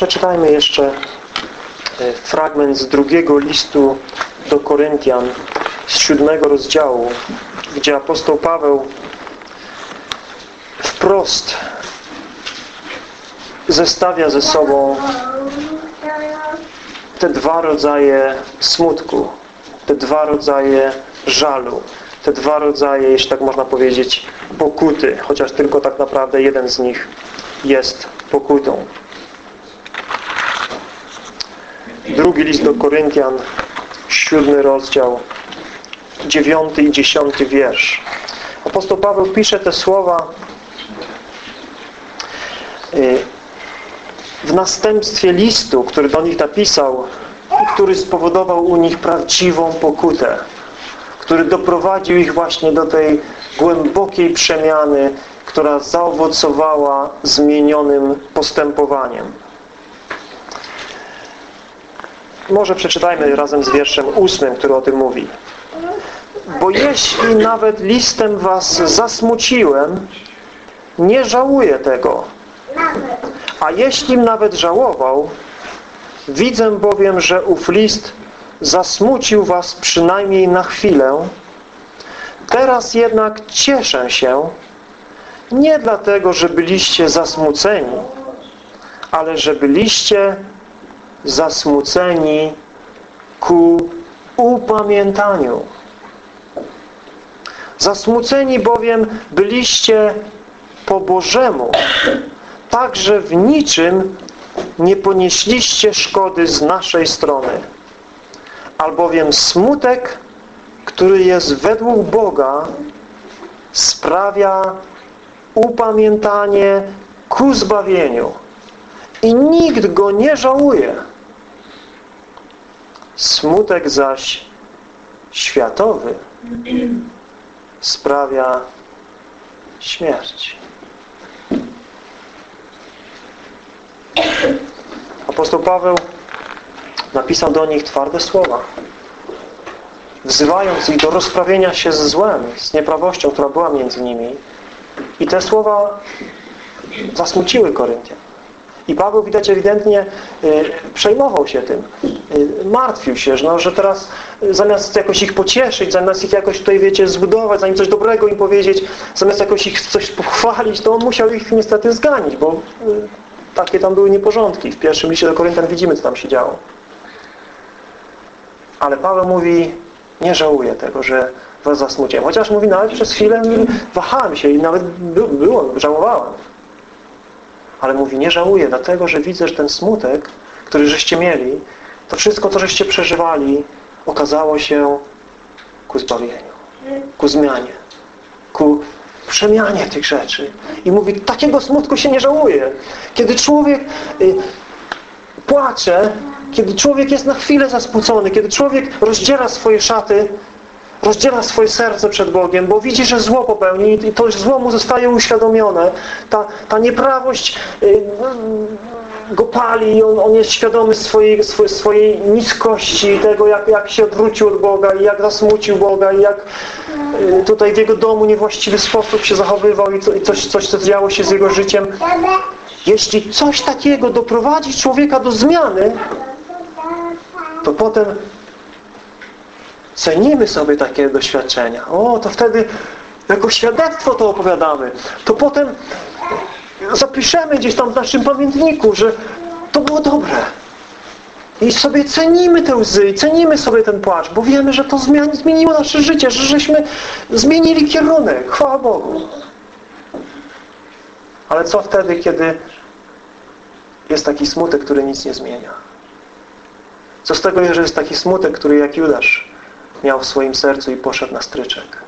Przeczytajmy jeszcze e, fragment z drugiego listu do Koryntian z siódmego rozdziału, gdzie apostoł Paweł wprost zestawia ze sobą te dwa rodzaje smutku, te dwa rodzaje żalu, te dwa rodzaje, jeśli tak można powiedzieć, pokuty, chociaż tylko tak naprawdę jeden z nich jest pokutą. Drugi list do Koryntian, siódmy rozdział, dziewiąty i dziesiąty wiersz. Apostoł Paweł pisze te słowa y, w następstwie listu, który do nich napisał i który spowodował u nich prawdziwą pokutę, który doprowadził ich właśnie do tej głębokiej przemiany, która zaowocowała zmienionym postępowaniem. Może przeczytajmy razem z wierszem ósmym, który o tym mówi. Bo jeśli nawet listem was zasmuciłem, nie żałuję tego. A jeśli nawet żałował, widzę bowiem, że ów list zasmucił was przynajmniej na chwilę. Teraz jednak cieszę się, nie dlatego, że byliście zasmuceni, ale że byliście zasmuceni ku upamiętaniu. Zasmuceni bowiem byliście po Bożemu, tak, że w niczym nie ponieśliście szkody z naszej strony. Albowiem smutek, który jest według Boga, sprawia upamiętanie ku zbawieniu. I nikt go nie żałuje. Smutek zaś światowy sprawia śmierć. Apostoł Paweł napisał do nich twarde słowa, wzywając ich do rozprawienia się ze złem, z nieprawością, która była między nimi. I te słowa zasmuciły Koryntian. I Paweł widać ewidentnie y, przejmował się tym. Y, martwił się, że, no, że teraz y, zamiast jakoś ich pocieszyć, zamiast ich jakoś tutaj, wiecie, zbudować, zamiast coś dobrego im powiedzieć, zamiast jakoś ich coś pochwalić, to on musiał ich niestety zganić, bo y, takie tam były nieporządki. W pierwszym liście do Koryntian widzimy, co tam się działo. Ale Paweł mówi, nie żałuję tego, że was zasmuciłem. Chociaż mówi, nawet przez chwilę wahałem się i nawet było, żałowałem. Ale mówi, nie żałuję, dlatego, że widzę, że ten smutek, który żeście mieli, to wszystko, co żeście przeżywali, okazało się ku zbawieniu, ku zmianie, ku przemianie tych rzeczy. I mówi, takiego smutku się nie żałuje. Kiedy człowiek y, płacze, kiedy człowiek jest na chwilę zasmucony, kiedy człowiek rozdziela swoje szaty, rozdziela swoje serce przed Bogiem, bo widzi, że zło popełni i to zło mu zostaje uświadomione. Ta, ta nieprawość y, go pali, on, on jest świadomy swojej, swojej, swojej niskości, tego jak, jak się odwrócił od Boga i jak zasmucił Boga i jak y, tutaj w jego domu niewłaściwy sposób się zachowywał i, co, i coś, coś, co działo się z jego życiem. Jeśli coś takiego doprowadzi człowieka do zmiany, to potem cenimy sobie takie doświadczenia. O, to wtedy jako świadectwo to opowiadamy. To potem zapiszemy gdzieś tam w naszym pamiętniku, że to było dobre. I sobie cenimy te łzy i cenimy sobie ten płacz, bo wiemy, że to zmieniło nasze życie, że żeśmy zmienili kierunek. Chwała Bogu. Ale co wtedy, kiedy jest taki smutek, który nic nie zmienia? Co z tego, że jest taki smutek, który jak Judasz miał w swoim sercu i poszedł na stryczek?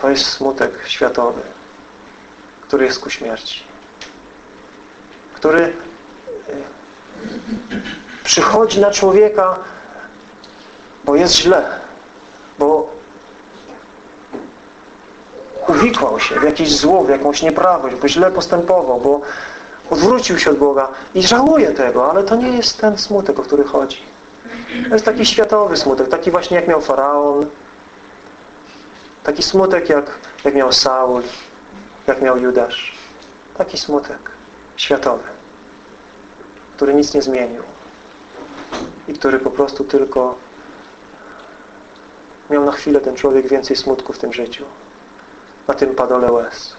To jest smutek światowy, który jest ku śmierci. Który e, przychodzi na człowieka, bo jest źle, bo uwikłał się w jakieś zło, w jakąś nieprawość, bo źle postępował, bo odwrócił się od Boga i żałuje tego, ale to nie jest ten smutek, o który chodzi. To jest taki światowy smutek, taki właśnie jak miał Faraon, taki smutek jak, jak miał Saul, jak miał Judasz. Taki smutek światowy, który nic nie zmienił i który po prostu tylko miał na chwilę ten człowiek więcej smutku w tym życiu, na tym padole łez.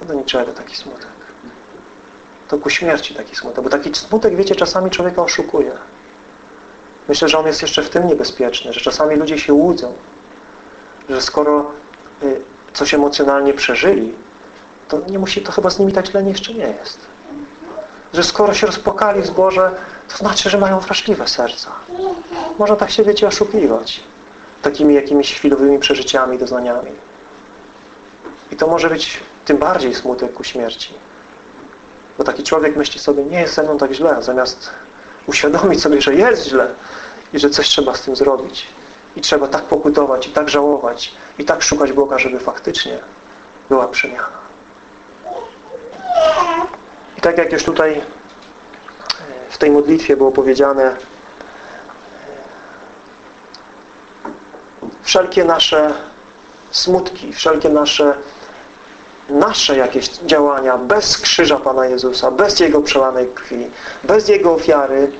No do niczego taki smutek. To ku śmierci taki smutek, bo taki smutek, wiecie, czasami człowieka oszukuje. Myślę, że on jest jeszcze w tym niebezpieczny, że czasami ludzie się łudzą, że skoro y, coś emocjonalnie przeżyli, to nie musi, to chyba z nimi tak źle jeszcze nie jest. Że skoro się rozpłakali w zborze, to znaczy, że mają wrażliwe serca. Można tak się, wiecie, oszukiwać takimi jakimiś chwilowymi przeżyciami, doznaniami. I to może być tym bardziej smutek ku śmierci. Bo taki człowiek myśli sobie, nie jest ze mną tak źle, zamiast uświadomić sobie, że jest źle i że coś trzeba z tym zrobić. I trzeba tak pokutować, i tak żałować, i tak szukać Boga, żeby faktycznie była przemiana. I tak jak już tutaj e, w tej modlitwie było powiedziane, e, wszelkie nasze smutki, wszelkie nasze nasze jakieś działania bez krzyża Pana Jezusa, bez Jego przelanej krwi, bez Jego ofiary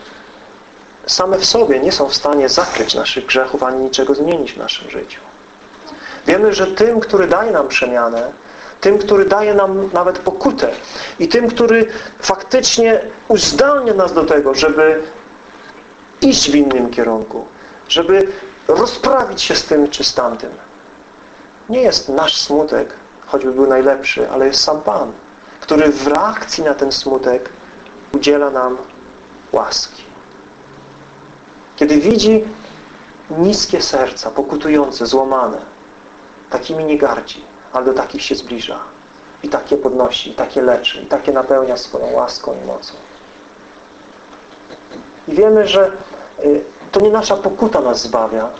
same w sobie nie są w stanie zakryć naszych grzechów ani niczego zmienić w naszym życiu. Wiemy, że tym, który daje nam przemianę, tym, który daje nam nawet pokutę i tym, który faktycznie uzdalnia nas do tego, żeby iść w innym kierunku, żeby rozprawić się z tym czy z tamtym. Nie jest nasz smutek, choćby był najlepszy, ale jest sam Pan, który w reakcji na ten smutek udziela nam łaski. Kiedy widzi niskie serca, pokutujące, złamane, takimi nie gardzi, ale do takich się zbliża. I takie podnosi, i takie leczy, i takie napełnia swoją łaską i mocą. I wiemy, że y, to nie nasza pokuta nas zbawia,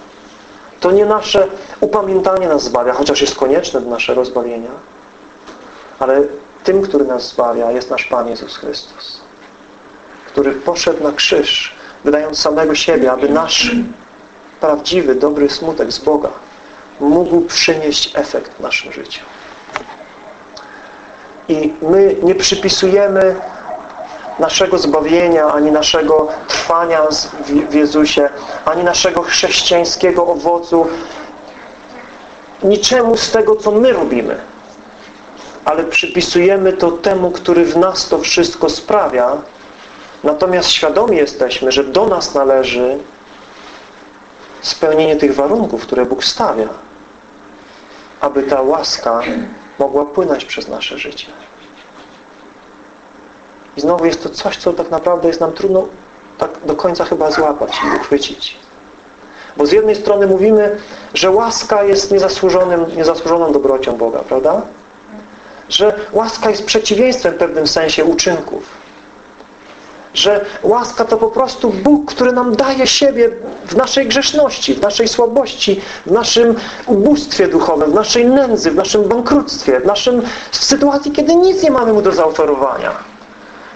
to nie nasze upamiętanie nas zbawia, chociaż jest konieczne do naszego zbawienia, ale tym, który nas zbawia, jest nasz Pan Jezus Chrystus, który poszedł na krzyż, wydając samego siebie, aby nasz prawdziwy, dobry smutek z Boga mógł przynieść efekt w naszym życiu. I my nie przypisujemy naszego zbawienia, ani naszego trwania w Jezusie, ani naszego chrześcijańskiego owocu niczemu z tego, co my robimy. Ale przypisujemy to temu, który w nas to wszystko sprawia. Natomiast świadomi jesteśmy, że do nas należy spełnienie tych warunków, które Bóg stawia, aby ta łaska mogła płynąć przez nasze życie. I znowu jest to coś, co tak naprawdę jest nam trudno tak do końca chyba złapać i uchwycić. Bo z jednej strony mówimy, że łaska jest niezasłużonym, niezasłużoną dobrocią Boga, prawda? Że łaska jest przeciwieństwem w pewnym sensie uczynków. Że łaska to po prostu Bóg, który nam daje siebie w naszej grzeszności, w naszej słabości, w naszym ubóstwie duchowym, w naszej nędzy, w naszym bankructwie, w naszym w sytuacji, kiedy nic nie mamy Mu do zaoferowania.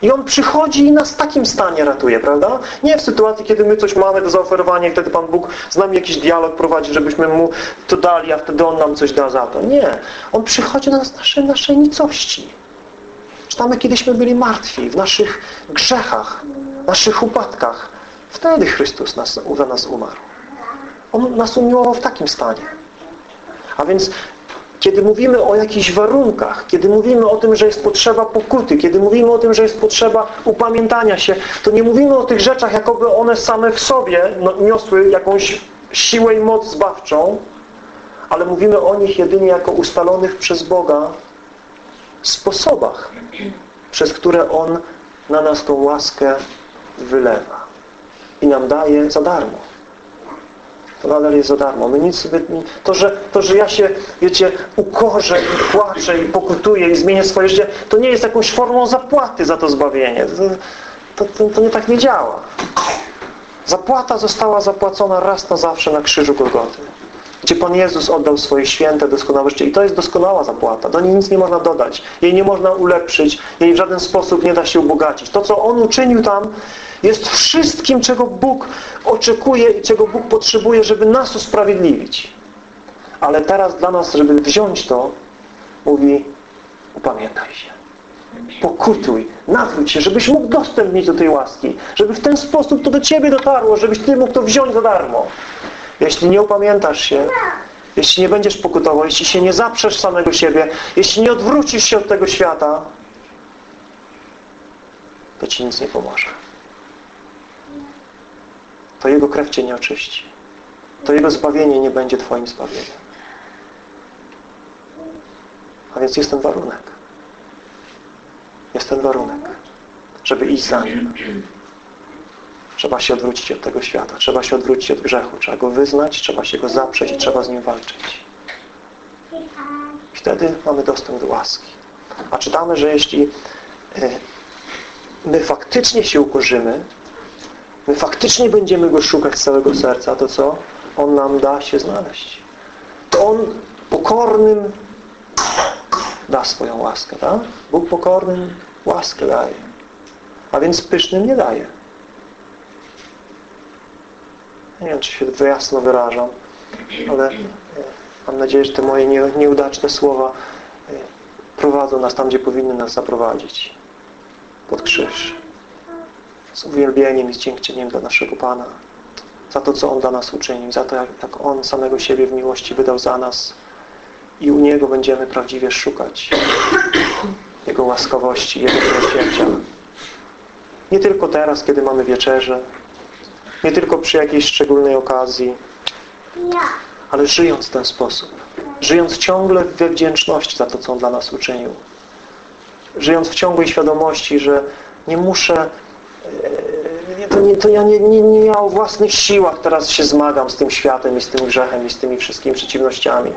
I On przychodzi i nas w takim stanie ratuje, prawda? Nie w sytuacji, kiedy my coś mamy do zaoferowania i wtedy Pan Bóg z nami jakiś dialog prowadzi, żebyśmy Mu to dali, a wtedy On nam coś da za to. Nie. On przychodzi do nas w naszej, naszej nicości. Czytamy, kiedyśmy byli martwi w naszych grzechach, naszych upadkach. Wtedy Chrystus nas, za nas umarł. On nas umiłował w takim stanie. A więc kiedy mówimy o jakichś warunkach, kiedy mówimy o tym, że jest potrzeba pokuty, kiedy mówimy o tym, że jest potrzeba upamiętania się, to nie mówimy o tych rzeczach, jakoby one same w sobie no, niosły jakąś siłę i moc zbawczą, ale mówimy o nich jedynie jako ustalonych przez Boga sposobach, przez które On na nas tą łaskę wylewa i nam daje za darmo to nadal jest za darmo. My nic sobie, to, że, to, że ja się, wiecie, ukorzę i płaczę i pokutuję i zmienię swoje życie, to nie jest jakąś formą zapłaty za to zbawienie. To, to, to nie tak nie działa. Zapłata została zapłacona raz na zawsze na krzyżu Golgoty gdzie Pan Jezus oddał swoje święte, doskonałe życie. I to jest doskonała zapłata. Do niej nic nie można dodać. Jej nie można ulepszyć. Jej w żaden sposób nie da się ubogacić. To, co On uczynił tam, jest wszystkim, czego Bóg oczekuje i czego Bóg potrzebuje, żeby nas usprawiedliwić. Ale teraz dla nas, żeby wziąć to, mówi upamiętaj się. Pokutuj, nawróć się, żebyś mógł dostęp mieć do tej łaski, żeby w ten sposób to do Ciebie dotarło, żebyś Ty mógł to wziąć za darmo. Jeśli nie upamiętasz się, jeśli nie będziesz pokutował, jeśli się nie zaprzesz samego siebie, jeśli nie odwrócisz się od tego świata, to Ci nic nie pomoże. To Jego krew Cię nie oczyści. To Jego zbawienie nie będzie Twoim zbawieniem. A więc jest ten warunek. Jest ten warunek, żeby iść za Nim. Trzeba się odwrócić od tego świata. Trzeba się odwrócić od grzechu. Trzeba go wyznać, trzeba się go zaprzeć i trzeba z nim walczyć. Wtedy mamy dostęp do łaski. A czytamy, że jeśli e, my faktycznie się ukorzymy, my faktycznie będziemy Go szukać z całego serca, to co? On nam da się znaleźć. To On pokornym da swoją łaskę, tak? Bóg pokornym łaskę daje. A więc pysznym nie daje. Nie wiem, czy się jasno wyrażam, ale e, mam nadzieję, że te moje nieudaczne słowa e, prowadzą nas tam, gdzie powinny nas zaprowadzić. Pod krzyż. Z uwielbieniem i z dla naszego Pana. Za to, co On dla nas uczynił. Za to, jak, jak On samego siebie w miłości wydał za nas. I u Niego będziemy prawdziwie szukać Jego łaskawości, Jego miłosierdzia. Nie tylko teraz, kiedy mamy wieczerzę, nie tylko przy jakiejś szczególnej okazji, ale żyjąc w ten sposób. Żyjąc ciągle we wdzięczności za to, co On dla nas uczynił. Żyjąc w ciągłej świadomości, że nie muszę e, to, nie, to ja nie, nie, nie ja o własnych siłach teraz się zmagam z tym światem i z tym grzechem i z tymi wszystkimi przeciwnościami.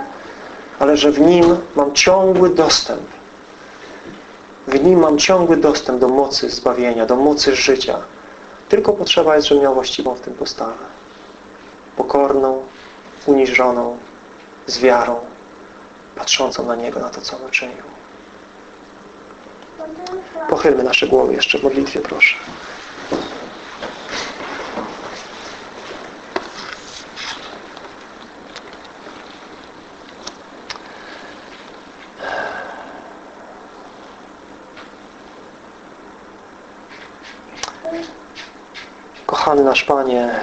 Ale że w Nim mam ciągły dostęp. W Nim mam ciągły dostęp do mocy zbawienia, do mocy życia. Tylko potrzeba jest, żebym miał właściwą w tym postawę. Pokorną, uniżoną, z wiarą, patrzącą na Niego, na to, co On uczynił. Pochylmy nasze głowy jeszcze w modlitwie, proszę. Nasz Panie,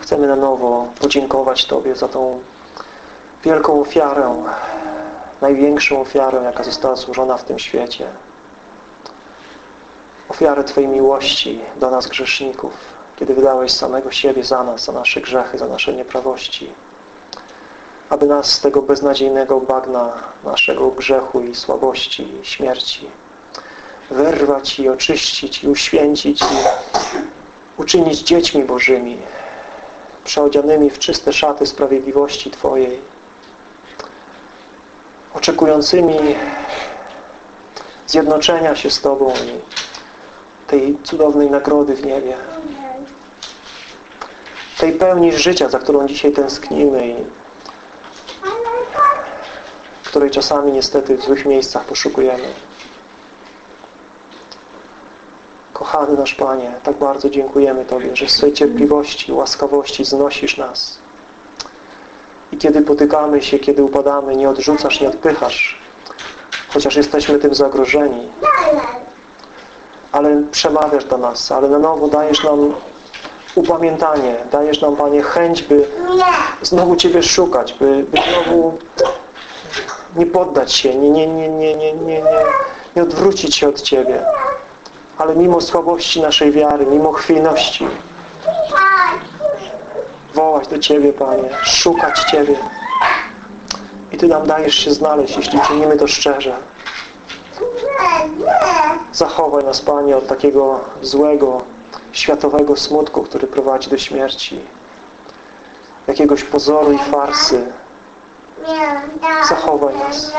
chcemy na nowo podziękować Tobie za tą wielką ofiarę, największą ofiarę, jaka została złożona w tym świecie. Ofiarę Twojej miłości do nas grzeszników, kiedy wydałeś samego siebie za nas, za nasze grzechy, za nasze nieprawości, aby nas z tego beznadziejnego bagna naszego grzechu i słabości i śmierci wyrwać i oczyścić i uświęcić i uczynić dziećmi Bożymi, przeodzianymi w czyste szaty sprawiedliwości Twojej, oczekującymi zjednoczenia się z Tobą i tej cudownej nagrody w niebie, tej pełni życia, za którą dzisiaj tęsknimy i której czasami niestety w złych miejscach poszukujemy. Kochany nasz Panie, tak bardzo dziękujemy Tobie, że z swojej cierpliwości, łaskawości znosisz nas. I kiedy potykamy się, kiedy upadamy, nie odrzucasz, nie odpychasz, chociaż jesteśmy tym zagrożeni. Ale przemawiasz do nas, ale na nowo dajesz nam upamiętanie, dajesz nam, Panie, chęć, by znowu Ciebie szukać, by, by znowu nie poddać się, nie, nie, nie, nie, nie, nie, nie odwrócić się od Ciebie ale mimo słabości naszej wiary, mimo chwiejności wołać do Ciebie, Panie, szukać Ciebie. I Ty nam dajesz się znaleźć, jeśli czynimy to szczerze. Zachowaj nas, Panie, od takiego złego, światowego smutku, który prowadzi do śmierci. Jakiegoś pozoru i farsy. Zachowaj nas.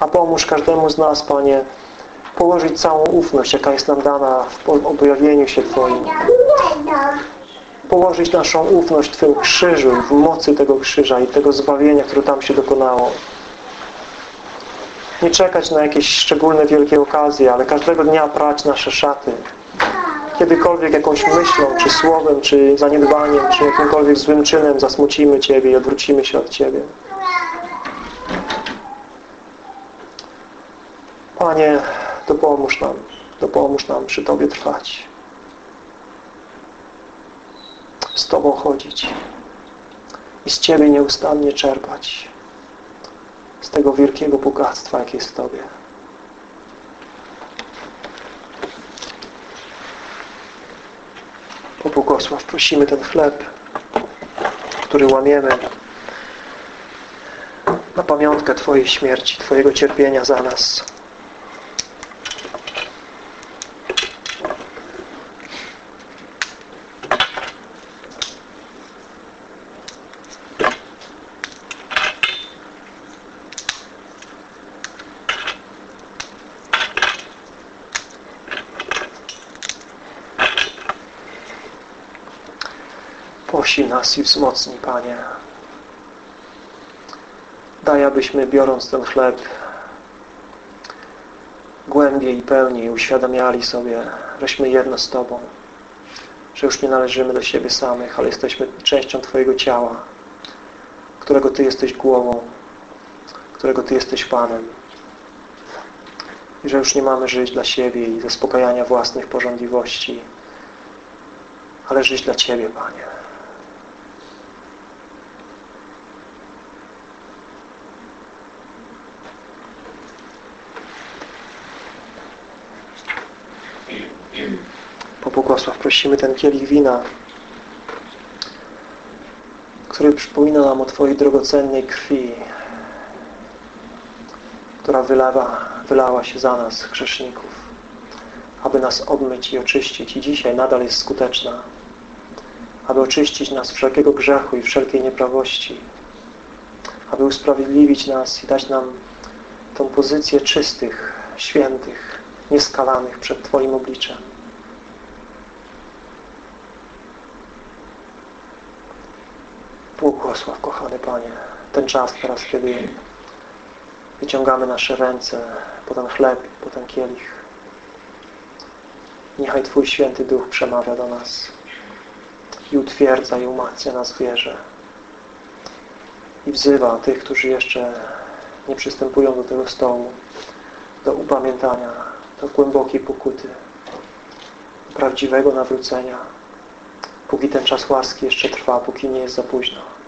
A pomóż każdemu z nas, Panie, położyć całą ufność, jaka jest nam dana w objawieniu się Twoim. Położyć naszą ufność w Twoim krzyżu, w mocy tego krzyża i tego zbawienia, które tam się dokonało. Nie czekać na jakieś szczególne, wielkie okazje, ale każdego dnia prać nasze szaty. Kiedykolwiek jakąś myślą, czy słowem, czy zaniedbaniem, czy jakimkolwiek złym czynem zasmucimy Ciebie i odwrócimy się od Ciebie. Panie, dopomóż nam, dopomóż nam przy Tobie trwać. Z Tobą chodzić i z Ciebie nieustannie czerpać z tego wielkiego bogactwa, jakie jest w Tobie. O błogosław, prosimy ten chleb, który łamiemy na pamiątkę Twojej śmierci, Twojego cierpienia za nas. Posil nas i wzmocnij, Panie. Daj, abyśmy biorąc ten chleb głębiej i pełniej uświadamiali sobie, żeśmy jedno z Tobą, że już nie należymy do siebie samych, ale jesteśmy częścią Twojego ciała, którego Ty jesteś głową, którego Ty jesteś Panem i że już nie mamy żyć dla siebie i zaspokajania własnych porządliwości, ale żyć dla Ciebie, Panie. Pobłogosław, prosimy ten kielich wina, który przypomina nam o Twojej drogocennej krwi, która wylewa, wylała się za nas, grzeszników, aby nas obmyć i oczyścić i dzisiaj nadal jest skuteczna, aby oczyścić nas wszelkiego grzechu i wszelkiej nieprawości, aby usprawiedliwić nas i dać nam tą pozycję czystych, świętych, nieskalanych przed Twoim obliczem. Błogosław, kochany Panie, ten czas teraz, kiedy wyciągamy nasze ręce po ten chleb, po ten kielich. Niechaj Twój Święty Duch przemawia do nas i utwierdza i umacnia nas w wierze. I wzywa tych, którzy jeszcze nie przystępują do tego stołu, do upamiętania, do głębokiej pokuty, do prawdziwego nawrócenia, póki ten czas łaski jeszcze trwa, póki nie jest za późno.